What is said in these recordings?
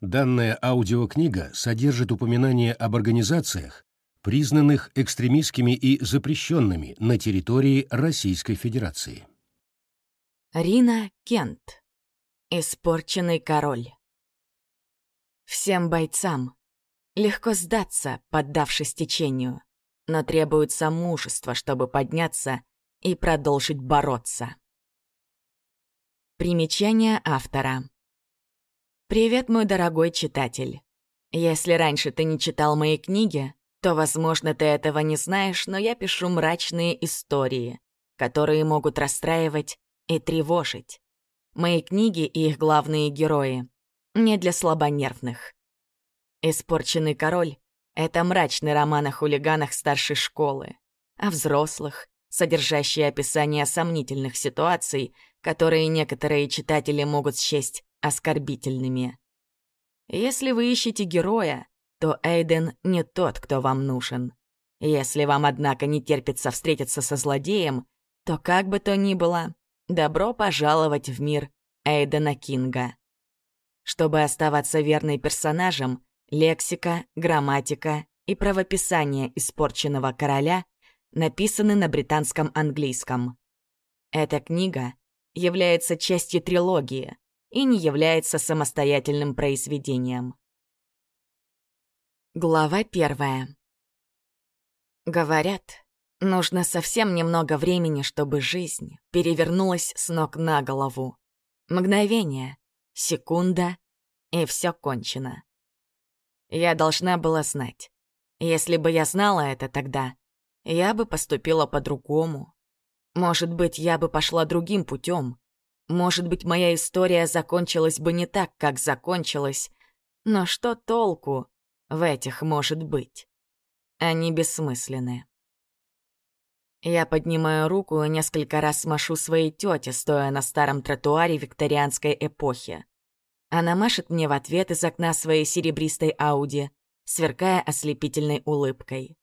Данная аудиокнига содержит упоминания об организациях, признанных экстремистскими и запрещенными на территории Российской Федерации. Рина Кент. Испорченный король. Всем бойцам легко сдаться, поддавшись течению, но требуется мужество, чтобы подняться и продолжить бороться. Примечание автора. Привет, мой дорогой читатель. Если раньше ты не читал мои книги, то, возможно, ты этого не знаешь, но я пишу мрачные истории, которые могут расстраивать и тревожить. Мои книги и их главные герои не для слабонервных. «Испорченный король» — это мрачный роман о хулиганах старшей школы, о взрослых, содержащий описание сомнительных ситуаций, которые некоторые читатели могут счесть оскорбительными. Если вы ищете героя, то Эйден не тот, кто вам нужен. Если вам, однако, не терпится встретиться со злодеем, то как бы то ни было, добро пожаловать в мир Эйдена Кинга. Чтобы оставаться верной персонажем, лексика, грамматика и правописание испорченного короля написаны на британском английском. Эта книга является частью трилогии, и не является самостоятельным произведением. Глава первая. Говорят, нужно совсем немного времени, чтобы жизнь перевернулась с ног на голову. Мгновение, секунда, и все кончено. Я должна была знать. Если бы я знала это тогда, я бы поступила по-другому. Может быть, я бы пошла другим путем, может быть, моя история закончилась бы не так, как закончилась, но что толку в этих может быть? Они бессмысленны. Я поднимаю руку и несколько раз машу своей тете, стоя на старом тротуаре викторианской эпохи. Она машет мне в ответ из окна своей серебристой Ауди, сверкая ослепительной улыбкой.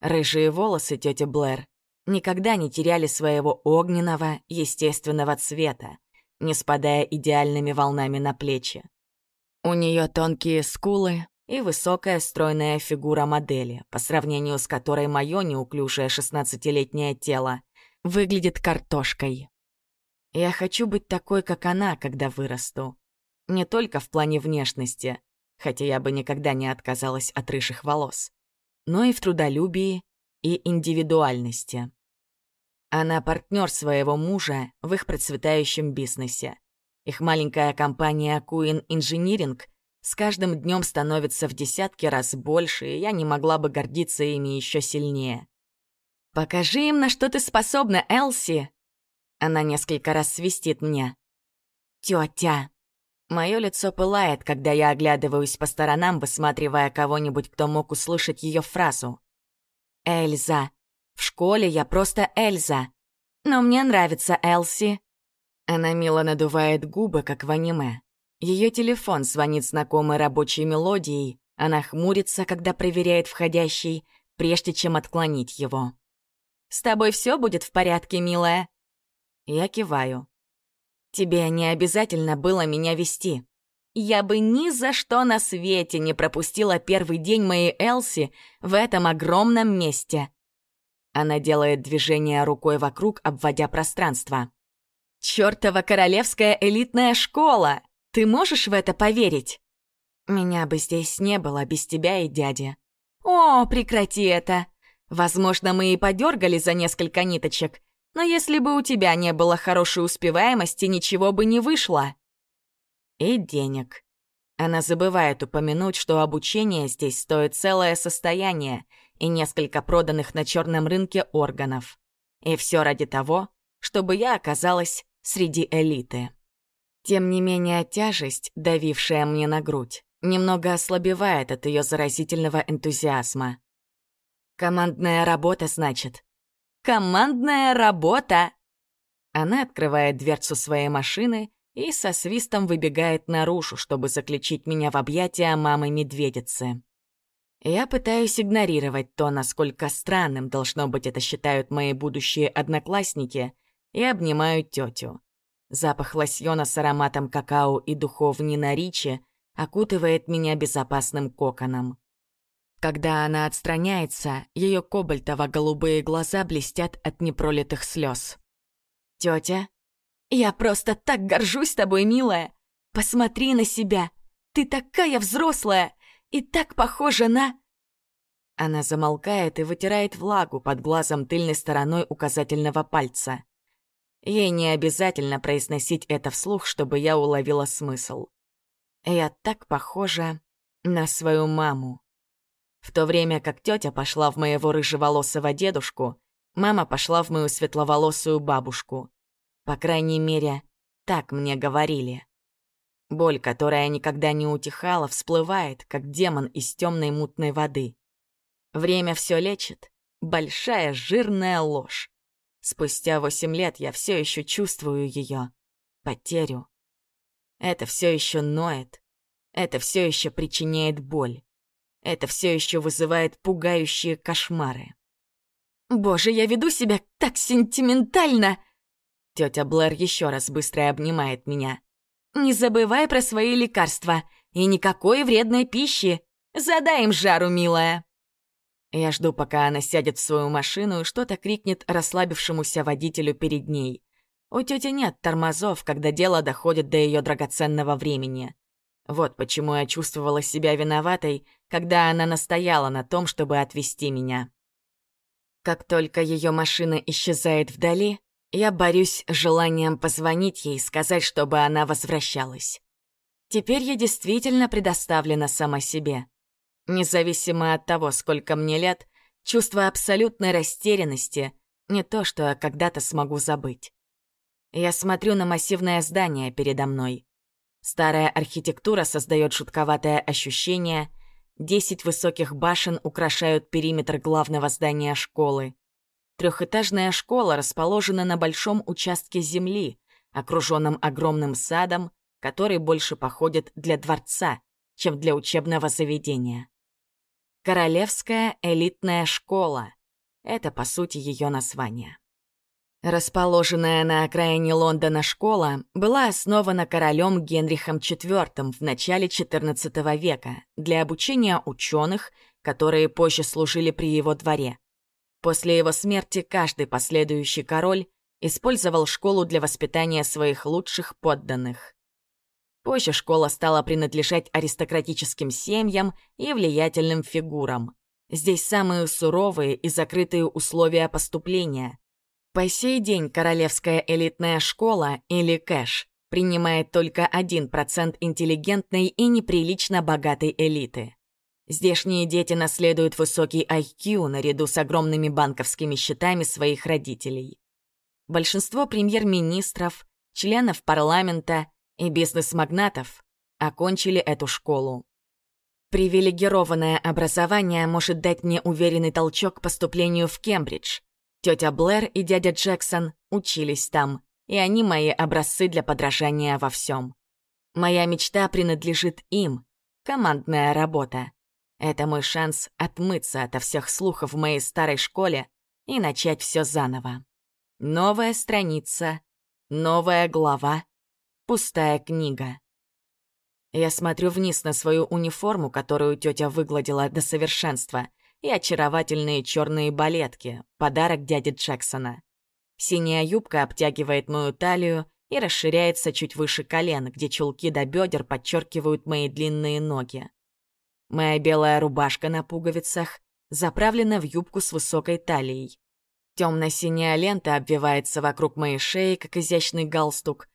Рыжие волосы тети Блэр никогда не теряли своего огненного, естественного цвета, не спадая идеальными волнами на плечи. У нее тонкие скулы и высокая стройная фигура модели, по сравнению с которой мое неуклюжее шестнадцатилетнее тело выглядит картошкой. Я хочу быть такой, как она, когда вырасту. Не только в плане внешности, хотя я бы никогда не отказалась от рыжих волос, но и в трудолюбии и индивидуальности. Она партнер своего мужа в их процветающем бизнесе. Их маленькая компания Queen Engineering с каждым днем становится в десятки раз больше, и я не могла бы гордиться ими еще сильнее. «Покажи им, на что ты способна, Элси!» Она несколько раз свистит мне. «Тетя!» Мое лицо пылает, когда я оглядываюсь по сторонам, высматривая кого-нибудь, кто мог услышать ее фразу. «Эльза, в школе я просто Эльза. Но мне нравится Элси». Она мило надувает губы, как в аниме. Ее телефон звонит знакомой рабочей мелодией. Она хмурится, когда проверяет входящий, прежде чем отклонить его. «С тобой все будет в порядке, милая?» Я киваю. «Тебе не обязательно было меня вести. Я бы ни за что на свете не пропустила первый день моей Элси в этом огромном месте. Она делает движение рукой вокруг, обводя пространство. «Чёртова королевская элитная школа! Ты можешь в это поверить?» «Меня бы здесь не было без тебя и дяди». «О, прекрати это! Возможно, мы и подергали за несколько ниточек, но если бы у тебя не было хорошей успеваемости, ничего бы не вышло». «И денег». Она забывает упомянуть, что обучение здесь стоит целое состояние — и несколько проданных на черном рынке органов. И все ради того, чтобы я оказалась среди элиты. Тем не менее, тяжесть, давившая мне на грудь, немного ослабевает от ее заразительного энтузиазма. «Командная работа, значит?» «Командная работа!» Она открывает дверцу своей машины и со свистом выбегает наружу, чтобы заключить меня в объятия мамы-медведицы. Я пытаюсь игнорировать то, насколько странным, должно быть, это считают мои будущие одноклассники, и обнимаю тетю. Запах лосьона с ароматом какао и духов Нина Ричи окутывает меня безопасным коконом. Когда она отстраняется, ее кобальтово-голубые глаза блестят от непролитых слез. Тетя, я просто так горжусь тобой, милая. Посмотри на себя. Ты такая взрослая и так похожа на... Она замолкает и вытирает влагу под глазом тыльной стороной указательного пальца. Ей не обязательно произносить это вслух, чтобы я уловила смысл. Я так похожа на свою маму. В то время как тетя пошла в моего рыжеволосого дедушку, мама пошла в мою светловолосую бабушку. По крайней мере, так мне говорили. Боль, которая никогда не утихала, всплывает, как демон из темной мутной воды. Время все лечит. Большая жирная ложь. Спустя восемь лет я все еще чувствую ее. Потерю. Это все еще ноет. Это все еще причиняет боль. Это все еще вызывает пугающие кошмары. «Боже, я веду себя так сентиментально!» Тетя Блэр еще раз быстро обнимает меня. «Не забывай про свои лекарства и никакой вредной пищи. Задай им жару, милая!» Я жду, пока она сядет в свою машину и что-то крикнет расслабившемуся водителю перед ней. У тети нет тормозов, когда дело доходит до ее драгоценного времени. Вот почему я чувствовала себя виноватой, когда она настояла на том, чтобы отвезти меня. Как только ее машина исчезает вдали, я борюсь с желанием позвонить ей и сказать, чтобы она возвращалась. Теперь я действительно предоставлена сама себе. Независимо от того, сколько мне лет, чувство абсолютной растерянности — не то, что я когда-то смогу забыть. Я смотрю на массивное здание передо мной. Старая архитектура создает жутковатое ощущение. Десять высоких башен украшают периметр главного здания школы. Трехэтажная школа расположена на большом участке земли, окруженном огромным садом, который больше походит для дворца, чем для учебного заведения. Королевская элитная школа — это, по сути, ее название. Расположенная на окраине Лондона школа была основана королем Генрихом IV в начале XIV века для обучения ученых, которые позже служили при его дворе. После его смерти каждый последующий король использовал школу для воспитания своих лучших подданных. Позже школа стала принадлежать аристократическим семьям и влиятельным фигурам. Здесь самые суровые и закрытые условия поступления, по сей день Королевская элитная школа, или КЭШ, принимает только 1% интеллигентной и неприлично богатой элиты. Здешние дети наследуют высокий IQ наряду с огромными банковскими счетами своих родителей. Большинство премьер-министров, членов парламента и бизнес-магнатов окончили эту школу. Привилегированное образование может дать мне уверенный толчок к поступлению в Кембридж, Тетя Блэр и дядя Джексон учились там, и они мои образцы для подражания во всем. Моя мечта принадлежит им. Командная работа. Это мой шанс отмыться ото всех слухов в моей старой школе и начать все заново. Новая страница, новая глава, пустая книга. Я смотрю вниз на свою униформу, которую тетя выгладила до совершенства, и очаровательные черные балетки, подарок дяди Джексона. Синяя юбка обтягивает мою талию и расширяется чуть выше колен, где чулки до бедер подчеркивают мои длинные ноги. Моя белая рубашка на пуговицах заправлена в юбку с высокой талией. Темно-синяя лента обвивается вокруг моей шеи, как изящный галстук.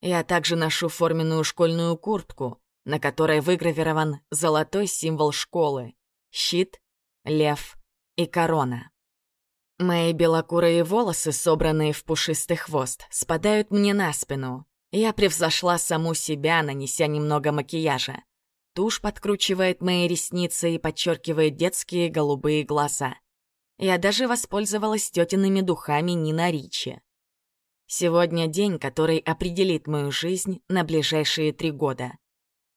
Я также ношу форменную школьную куртку, на которой выгравирован золотой символ школы — щит лев и корона. Мои белокурые волосы, собранные в пушистый хвост, спадают мне на спину. Я превзошла саму себя, нанеся немного макияжа. Тушь подкручивает мои ресницы и подчеркивает детские голубые глаза. Я даже воспользовалась тетиными духами Нина Ричи. Сегодня день, который определит мою жизнь на ближайшие три года.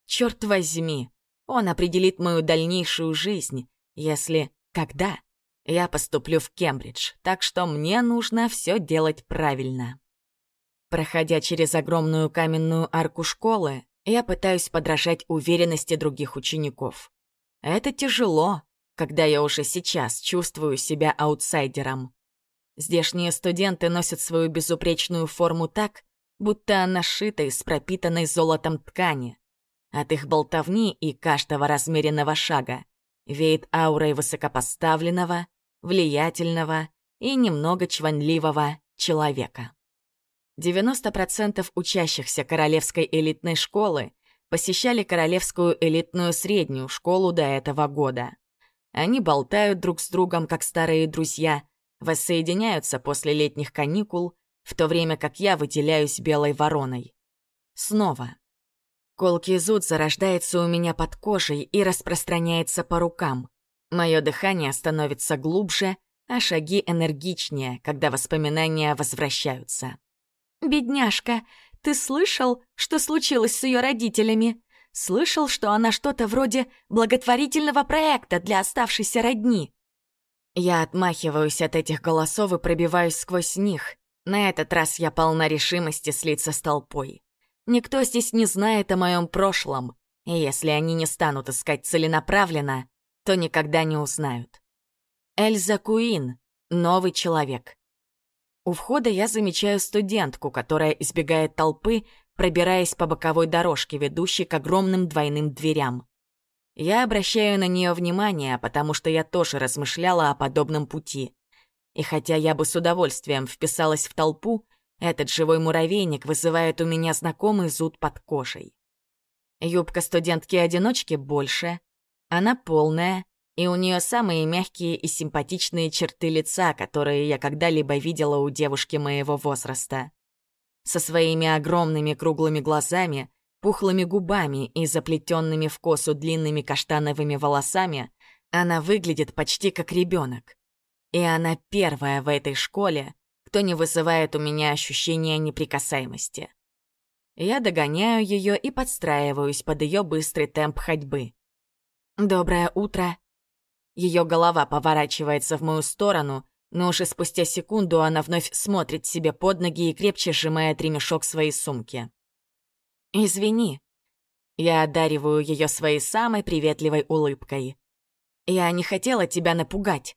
Черт возьми, он определит мою дальнейшую жизнь, если когда я поступлю в Кембридж, так что мне нужно все делать правильно. Проходя через огромную каменную арку школы, Я пытаюсь подражать уверенности других учеников. Это тяжело, когда я уже сейчас чувствую себя аутсайдером. Здешние студенты носят свою безупречную форму так, будто она сшита из пропитанной золотом ткани. От их болтовни и каждого размеренного шага веет аурой высокопоставленного, влиятельного и немного чванливого человека. 90% учащихся Королевской элитной школы посещали Королевскую элитную среднюю школу до этого года. Они болтают друг с другом, как старые друзья, воссоединяются после летних каникул, в то время как я выделяюсь белой вороной. Снова. Колкий зуд зарождается у меня под кожей и распространяется по рукам. Мое дыхание становится глубже, а шаги энергичнее, когда воспоминания возвращаются. «Бедняжка, ты слышал, что случилось с ее родителями? Слышал, что она что-то вроде благотворительного проекта для оставшейся родни?» Я отмахиваюсь от этих голосов и пробиваюсь сквозь них. На этот раз я полна решимости слиться с толпой. Никто здесь не знает о моем прошлом, и если они не станут искать целенаправленно, то никогда не узнают. Эльза Куин — новый человек. У входа я замечаю студентку, которая избегает толпы, пробираясь по боковой дорожке, ведущей к огромным двойным дверям. Я обращаю на нее внимание, потому что я тоже размышляла о подобном пути. И хотя я бы с удовольствием вписалась в толпу, этот живой муравейник вызывает у меня знакомый зуд под кожей. Юбка студентки-одиночки больше, она полная, и у нее самые мягкие и симпатичные черты лица, которые я когда-либо видела у девушки моего возраста. Со своими огромными круглыми глазами, пухлыми губами и заплетенными в косу длинными каштановыми волосами она выглядит почти как ребенок. И она первая в этой школе, кто не вызывает у меня ощущения неприкасаемости. Я догоняю ее и подстраиваюсь под ее быстрый темп ходьбы. «Доброе утро», ее голова поворачивается в мою сторону, но уже спустя секунду она вновь смотрит себе под ноги и крепче сжимает ремешок своей сумки. «Извини». Я одариваю ее своей самой приветливой улыбкой. «Я не хотела тебя напугать».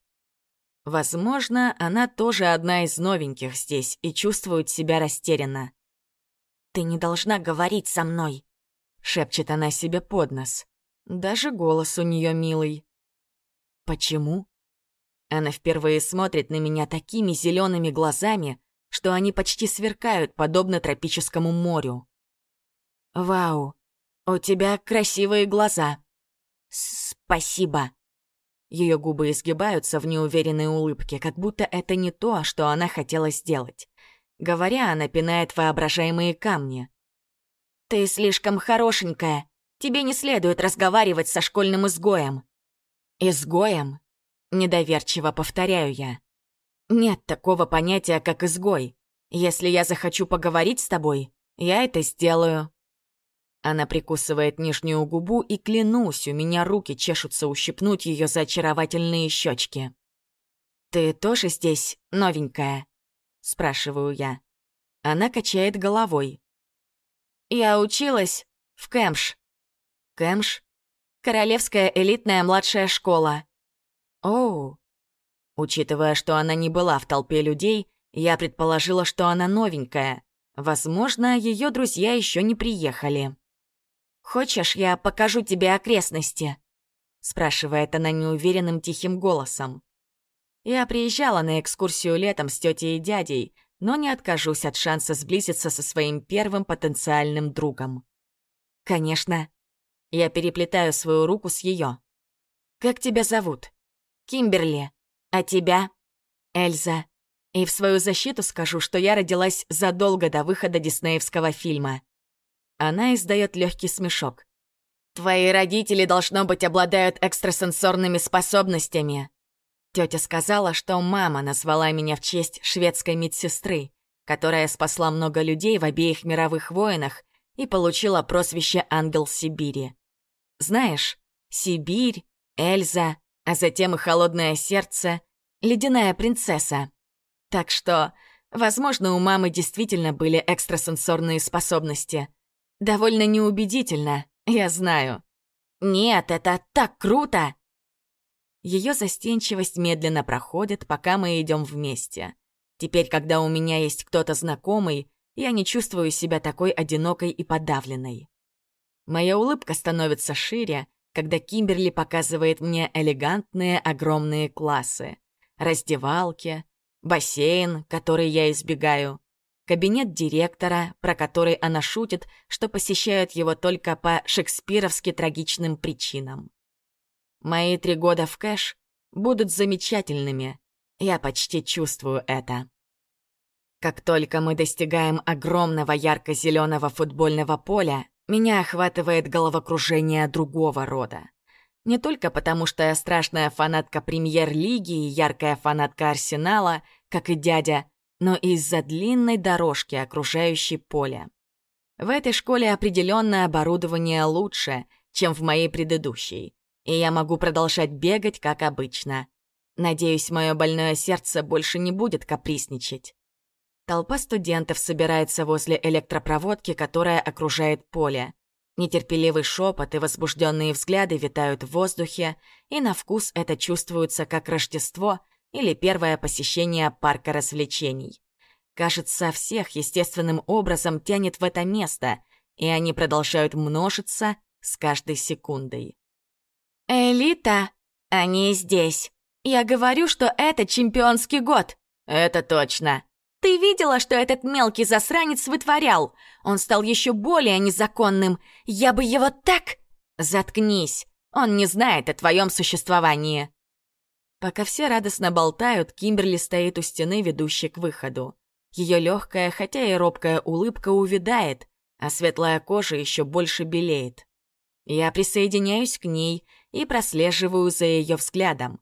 Возможно, она тоже одна из новеньких здесь и чувствует себя растерянно. «Ты не должна говорить со мной», — шепчет она себе под нос. Даже голос у нее милый. Почему? Она впервые смотрит на меня такими зелеными глазами, что они почти сверкают, подобно тропическому морю. «Вау, у тебя красивые глаза!» «Спасибо!» Ее губы изгибаются в неуверенной улыбке, как будто это не то, что она хотела сделать. Говоря, она пинает воображаемые камни. «Ты слишком хорошенькая. Тебе не следует разговаривать со школьным изгоем». «Изгоем?» — недоверчиво повторяю я. «Нет такого понятия, как изгой. Если я захочу поговорить с тобой, я это сделаю». Она прикусывает нижнюю губу, и клянусь, у меня руки чешутся ущипнуть ее за очаровательные щечки. «Ты тоже здесь новенькая?» — спрашиваю я. Она качает головой. «Я училась в Кэмш». «Кэмш?» Королевская элитная младшая школа. Оу. Учитывая, что она не была в толпе людей, я предположила, что она новенькая. Возможно, ее друзья еще не приехали. «Хочешь, я покажу тебе окрестности?» спрашивает она неуверенным тихим голосом. Я приезжала на экскурсию летом с тетей и дядей, но не откажусь от шанса сблизиться со своим первым потенциальным другом. Конечно, я переплетаю свою руку с ее. «Как тебя зовут?» «Кимберли. А тебя?» «Эльза. И в свою защиту скажу, что я родилась задолго до выхода диснеевского фильма». Она издает легкий смешок. «Твои родители, должно быть, обладают экстрасенсорными способностями». Тетя сказала, что мама назвала меня в честь шведской медсестры, которая спасла много людей в обеих мировых войнах и получила прозвище «Ангел Сибири». Знаешь, Сибирь, Эльза, а затем и холодное сердце, ледяная принцесса. Так что, возможно, у мамы действительно были экстрасенсорные способности. Довольно неубедительно, я знаю. Нет, это так круто! Ее застенчивость медленно проходит, пока мы идем вместе. Теперь, когда у меня есть кто-то знакомый, я не чувствую себя такой одинокой и подавленной. Моя улыбка становится шире, когда Кимберли показывает мне элегантные огромные классы, раздевалки, бассейн, который я избегаю, кабинет директора, про который она шутит, что посещают его только по шекспировски трагичным причинам. Мои три года в кэш будут замечательными. Я почти чувствую это. Как только мы достигаем огромного ярко-зеленого футбольного поля, меня охватывает головокружение другого рода. Не только потому, что я страшная фанатка премьер-лиги и яркая фанатка Арсенала, как и дядя, но из-за длинной дорожки, окружающей поле. В этой школе определенное оборудование лучше, чем в моей предыдущей и я могу продолжать бегать, как обычно. Надеюсь, мое больное сердце больше не будет капризничать. Толпа студентов собирается возле электропроводки, которая окружает поле. Нетерпеливый шепот и возбужденные взгляды витают в воздухе, и на вкус это чувствуется как Рождество или первое посещение парка развлечений. Кажется, всех естественным образом тянет в это место, и они продолжают множиться с каждой секундой. «Элита, они здесь. Я говорю, что это чемпионский год». «Это точно». «Ты видела, что этот мелкий засранец вытворял? Он стал еще более незаконным. Я бы его так...» «Заткнись. Он не знает о твоем существовании». Пока все радостно болтают, Кимберли стоит у стены, ведущей к выходу. Ее легкая, хотя и робкая улыбка увядает, а светлая кожа еще больше белеет. Я присоединяюсь к ней и прослеживаю за ее взглядом.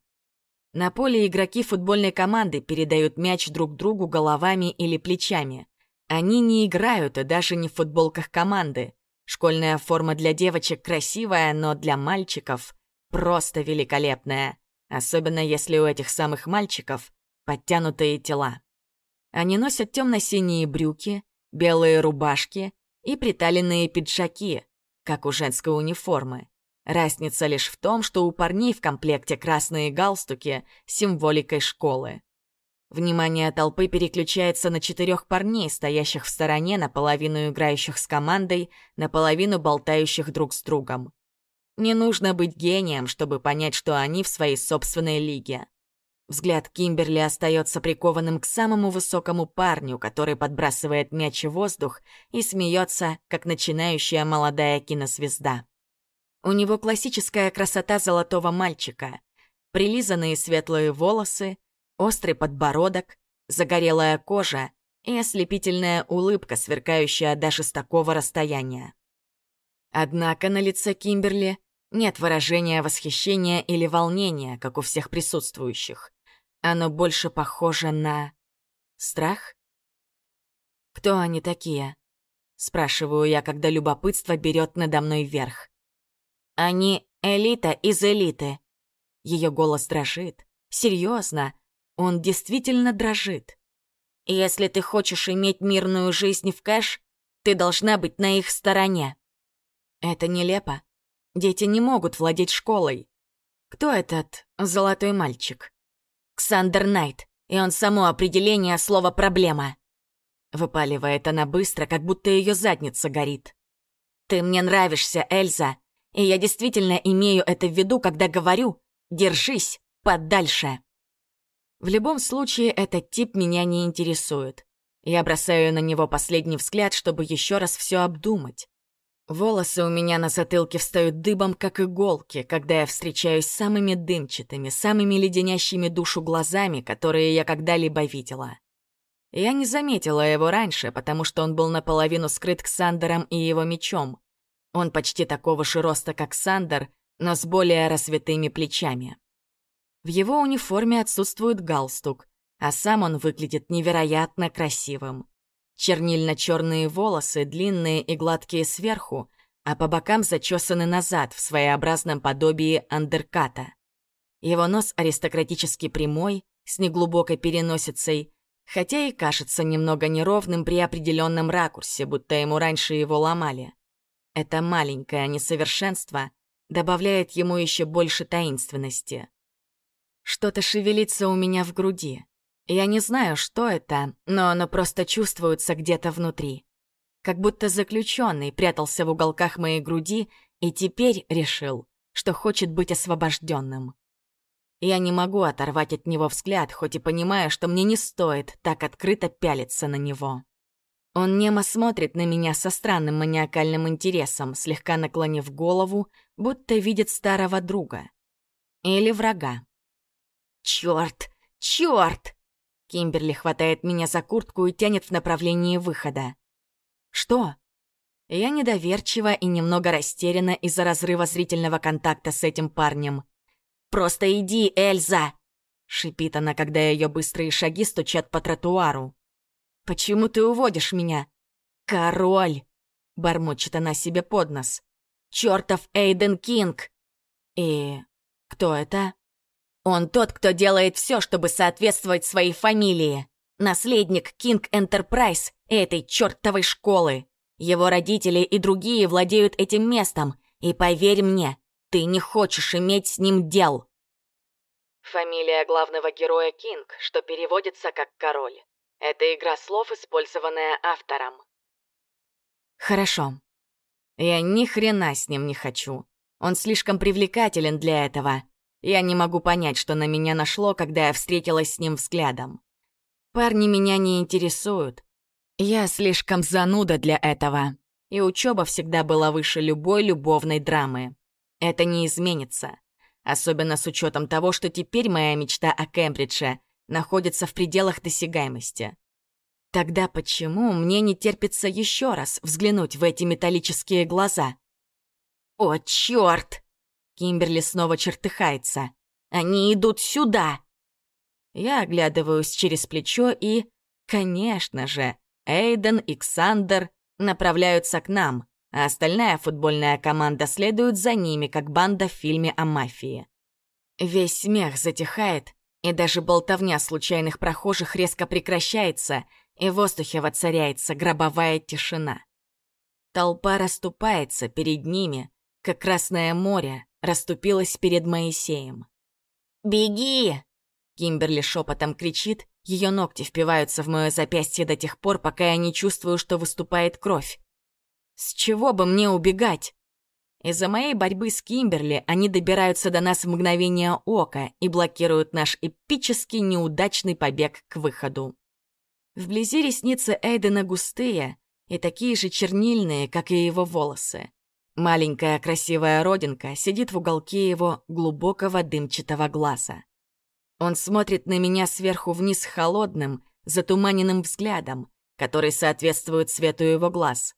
На поле игроки футбольной команды передают мяч друг другу головами или плечами. Они не играют и даже не в футболках команды. Школьная форма для девочек красивая, но для мальчиков просто великолепная. Особенно если у этих самых мальчиков подтянутые тела. Они носят темно-синие брюки, белые рубашки и приталенные пиджаки, как у женской униформы. Разница лишь в том, что у парней в комплекте красные галстуки с символикой школы. Внимание толпы переключается на четырех парней, стоящих в стороне, наполовину играющих с командой, наполовину болтающих друг с другом. Не нужно быть гением, чтобы понять, что они в своей собственной лиге. Взгляд Кимберли остается прикованным к самому высокому парню, который подбрасывает мяч в воздух и смеется, как начинающая молодая кинозвезда. У него классическая красота золотого мальчика. Прилизанные светлые волосы, острый подбородок, загорелая кожа и ослепительная улыбка, сверкающая даже с такого расстояния. Однако на лице Кимберли нет выражения восхищения или волнения, как у всех присутствующих. Оно больше похоже на... страх? «Кто они такие?» — спрашиваю я, когда любопытство берет надо мной верх. Они элита из элиты. Ее голос дрожит. Серьезно, он действительно дрожит. Если ты хочешь иметь мирную жизнь в кэш, ты должна быть на их стороне. Это нелепо. Дети не могут владеть школой. Кто этот золотой мальчик? Ксандер Найт, и он само определение слова «проблема». Выпаливает она быстро, как будто ее задница горит. «Ты мне нравишься, Эльза, и я действительно имею это в виду, когда говорю «держись подальше». В любом случае, этот тип меня не интересует. Я бросаю на него последний взгляд, чтобы еще раз все обдумать. Волосы у меня на затылке встают дыбом, как иголки, когда я встречаюсь с самыми дымчатыми, самыми леденящими душу глазами, которые я когда-либо видела. Я не заметила его раньше, потому что он был наполовину скрыт Ксандером и его мечом. Он почти такого же роста, как Сандер, но с более рассветыми плечами. В его униформе отсутствует галстук, а сам он выглядит невероятно красивым. Чернильно-черные волосы, длинные и гладкие сверху, а по бокам зачесаны назад в своеобразном подобии андерката. Его нос аристократически прямой, с неглубокой переносицей, хотя и кажется немного неровным при определенном ракурсе, будто ему раньше его ломали. Это маленькое несовершенство добавляет ему еще больше таинственности. Что-то шевелится у меня в груди. Я не знаю, что это, но оно просто чувствуется где-то внутри. Как будто заключенный прятался в уголках моей груди и теперь решил, что хочет быть освобожденным. Я не могу оторвать от него взгляд, хоть и понимаю, что мне не стоит так открыто пялиться на него. Он немо смотрит на меня со странным маниакальным интересом, слегка наклонив голову, будто видит старого друга. Или врага. «Чёрт! Чёрт!» Кимберли хватает меня за куртку и тянет в направлении выхода. «Что?» Я недоверчива и немного растеряна из-за разрыва зрительного контакта с этим парнем. «Просто иди, Эльза!» — шипит она, когда ее быстрые шаги стучат по тротуару. «Почему ты уводишь меня?» «Король!» — бормочет она себе под нос. «Чёртов Эйден Кинг!» «И кто это?» «Он тот, кто делает все, чтобы соответствовать своей фамилии. Наследник Кинг Энтерпрайз этой чёртовой школы. Его родители и другие владеют этим местом, и поверь мне, ты не хочешь иметь с ним дел». Фамилия главного героя Кинг, что переводится как «король». Это игра слов, использованная автором. Хорошо. Я ни хрена с ним не хочу. Он слишком привлекателен для этого. Я не могу понять, что на меня нашло, когда я встретилась с ним взглядом. Парни меня не интересуют. Я слишком зануда для этого. И учеба всегда была выше любой любовной драмы. Это не изменится. Особенно с учетом того, что теперь моя мечта о Кембридже находится в пределах досягаемости. Тогда почему мне не терпится еще раз взглянуть в эти металлические глаза? «О, черт!» Кимберли снова чертыхается. «Они идут сюда!» Я оглядываюсь через плечо и, конечно же, Эйден и Ксандер направляются к нам, а остальная футбольная команда следует за ними, как банда в фильме о мафии. Весь смех затихает, и даже болтовня случайных прохожих резко прекращается, и в воздухе воцаряется гробовая тишина. Толпа расступается перед ними, как Красное море расступилось перед Моисеем. «Беги!» Кимберли шепотом кричит, ее ногти впиваются в мое запястье до тех пор, пока я не чувствую, что выступает кровь. С чего бы мне убегать? Из-за моей борьбы с Кимберли они добираются до нас в мгновение ока и блокируют наш эпический неудачный побег к выходу. Вблизи ресницы Эйдена густые и такие же чернильные, как и его волосы. Маленькая красивая родинка сидит в уголке его глубокого дымчатого глаза. Он смотрит на меня сверху вниз холодным, затуманенным взглядом, который соответствует цвету его глаз.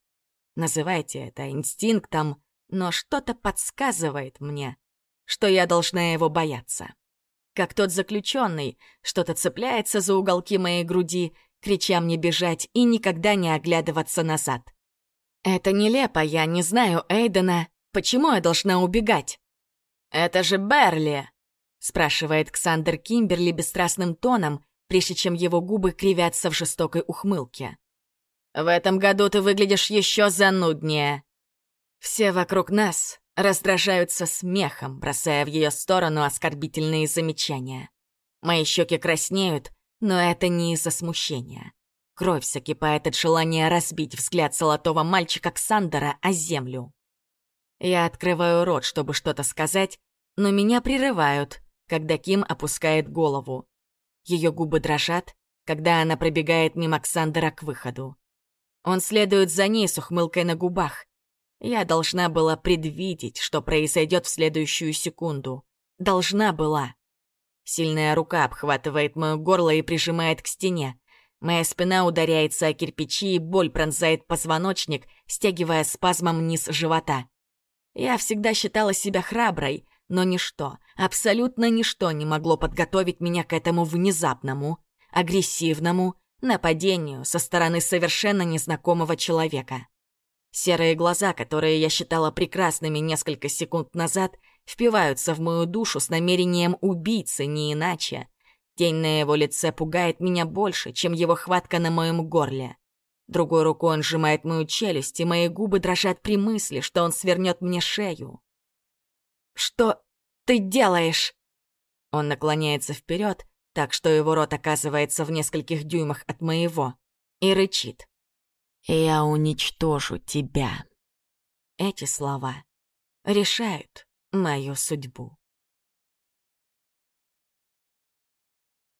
Называйте это инстинктом, но что-то подсказывает мне, что я должна его бояться. Как тот заключенный, что-то цепляется за уголки моей груди, крича мне бежать и никогда не оглядываться назад. Это нелепо, я не знаю Эйдена. Почему я должна убегать? «Это же Берли!» — спрашивает Ксандер Кимберли бесстрастным тоном, прежде чем его губы кривятся в жестокой ухмылке. В этом году ты выглядишь еще зануднее. Все вокруг нас раздражаются смехом, бросая в ее сторону оскорбительные замечания. Мои щеки краснеют, но это не из-за смущения. Кровь закипает от желания разбить взгляд золотого мальчика Ксандера о землю. Я открываю рот, чтобы что-то сказать, но меня прерывают, когда Ким опускает голову. Ее губы дрожат, когда она пробегает мимо Ксандера к выходу. Он следует за ней с ухмылкой на губах. Я должна была предвидеть, что произойдет в следующую секунду. Должна была. Сильная рука обхватывает мое горло и прижимает к стене. Моя спина ударяется о кирпичи, и боль пронзает позвоночник, стягивая спазмом низ живота. Я всегда считала себя храброй, но ничто, абсолютно ничто не могло подготовить меня к этому внезапному, агрессивному, нападению со стороны совершенно незнакомого человека. Серые глаза, которые я считала прекрасными несколько секунд назад, впиваются в мою душу с намерением убийцы, не иначе. Тень на его лице пугает меня больше, чем его хватка на моем горле. Другой рукой он сжимает мою челюсть, и мои губы дрожат при мысли, что он свернет мне шею. «Что ты делаешь?» Он наклоняется вперед, так что его рот оказывается в нескольких дюймах от моего, и рычит. «Я уничтожу тебя». Эти слова решают мою судьбу.